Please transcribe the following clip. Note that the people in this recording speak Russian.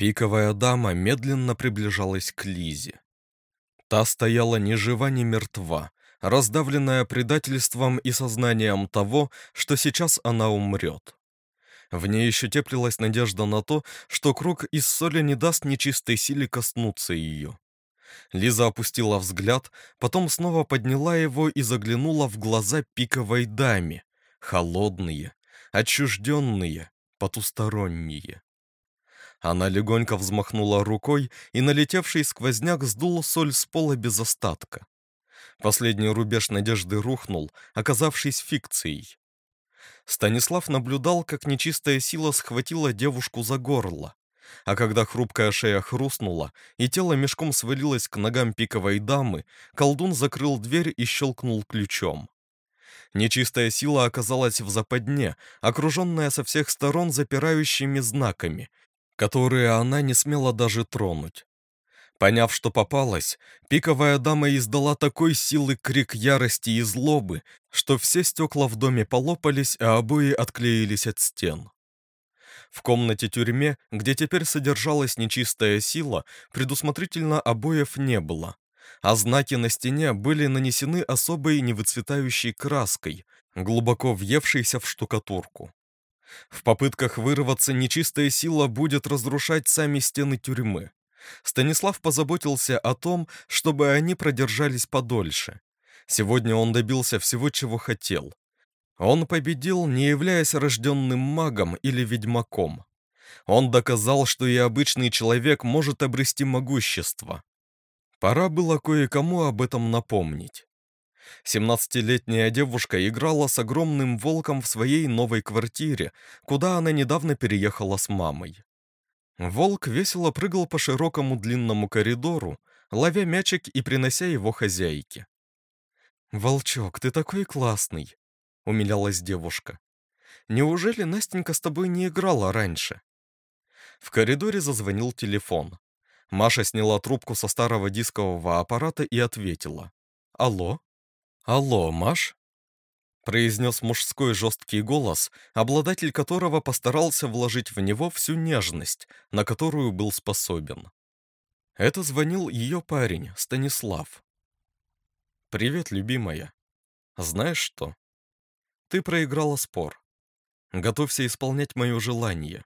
Пиковая дама медленно приближалась к Лизе. Та стояла ни жива, ни мертва, раздавленная предательством и сознанием того, что сейчас она умрет. В ней еще теплилась надежда на то, что круг из соли не даст нечистой силе коснуться ее. Лиза опустила взгляд, потом снова подняла его и заглянула в глаза пиковой даме, холодные, отчужденные, потусторонние. Она легонько взмахнула рукой, и налетевший сквозняк сдул соль с пола без остатка. Последний рубеж надежды рухнул, оказавшись фикцией. Станислав наблюдал, как нечистая сила схватила девушку за горло, а когда хрупкая шея хрустнула и тело мешком свалилось к ногам пиковой дамы, колдун закрыл дверь и щелкнул ключом. Нечистая сила оказалась в западне, окруженная со всех сторон запирающими знаками, которые она не смела даже тронуть. Поняв, что попалась, пиковая дама издала такой силы крик ярости и злобы, что все стекла в доме полопались, а обои отклеились от стен. В комнате-тюрьме, где теперь содержалась нечистая сила, предусмотрительно обоев не было, а знаки на стене были нанесены особой невыцветающей краской, глубоко въевшейся в штукатурку. В попытках вырваться нечистая сила будет разрушать сами стены тюрьмы. Станислав позаботился о том, чтобы они продержались подольше. Сегодня он добился всего, чего хотел. Он победил, не являясь рожденным магом или ведьмаком. Он доказал, что и обычный человек может обрести могущество. Пора было кое-кому об этом напомнить. Семнадцатилетняя девушка играла с огромным волком в своей новой квартире, куда она недавно переехала с мамой. Волк весело прыгал по широкому длинному коридору, ловя мячик и принося его хозяйке. «Волчок, ты такой классный!» — умилялась девушка. «Неужели Настенька с тобой не играла раньше?» В коридоре зазвонил телефон. Маша сняла трубку со старого дискового аппарата и ответила. «Алло?» «Алло, Маш?» произнес мужской жесткий голос, обладатель которого постарался вложить в него всю нежность, на которую был способен. Это звонил ее парень, Станислав. «Привет, любимая. Знаешь что? Ты проиграла спор. Готовься исполнять мое желание.